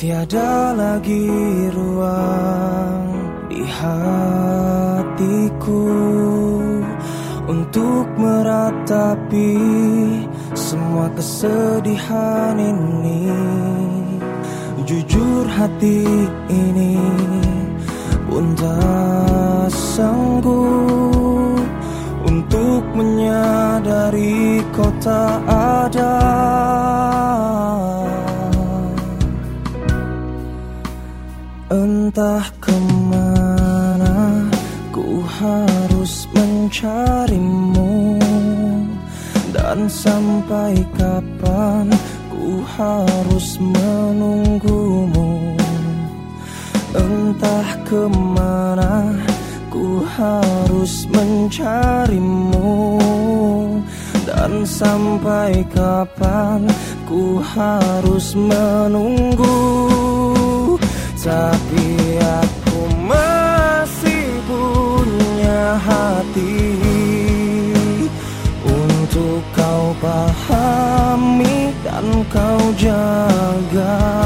Tiada lagi ruang di hatiku Untuk meratapi semua kesedihan ini. Jujur hati ini pun tak sanggup Untuk menyadari kau tak ada Entah ke mana ku harus mencarimu. Dan sampai kapan ku harus menunggumu? Entah ke mana ku harus mencarimu. Dan sampai kapan ku harus menunggu tapi aku masih punya hati Untuk kau pahami dan kau jaga